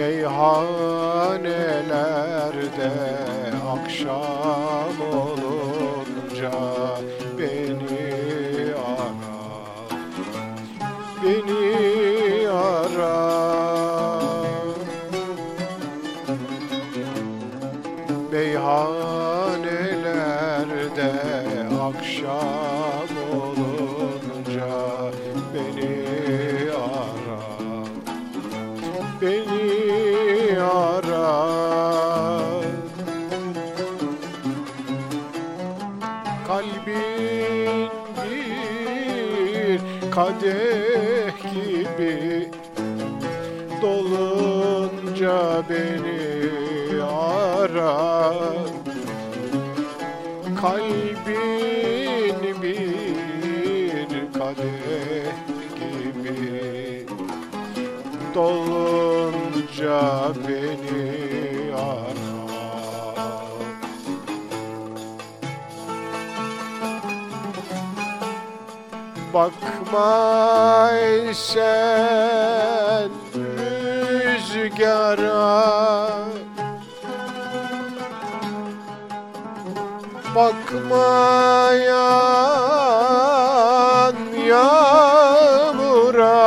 Meyhanelerde akşam olunca beni ara. Beni ara. Meyhanelerde akşam olunca beni ara. Beni Kalbin bir kadeh gibi. Dolunca beni ara. Kalbin bir kadeh gibi. Dolunca beni ara Bakma sen rüzgara. Bakmayan yağmura.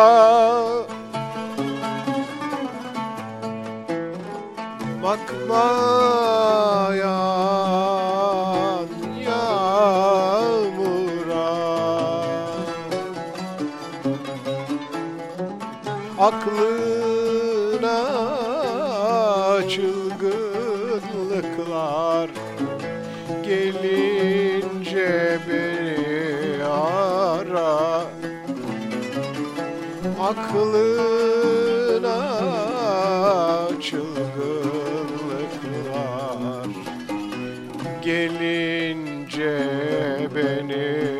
Bakmayan Aklına çılgınlıklar Gelince beni ara. Aklına çılgınlıklar Gelince beni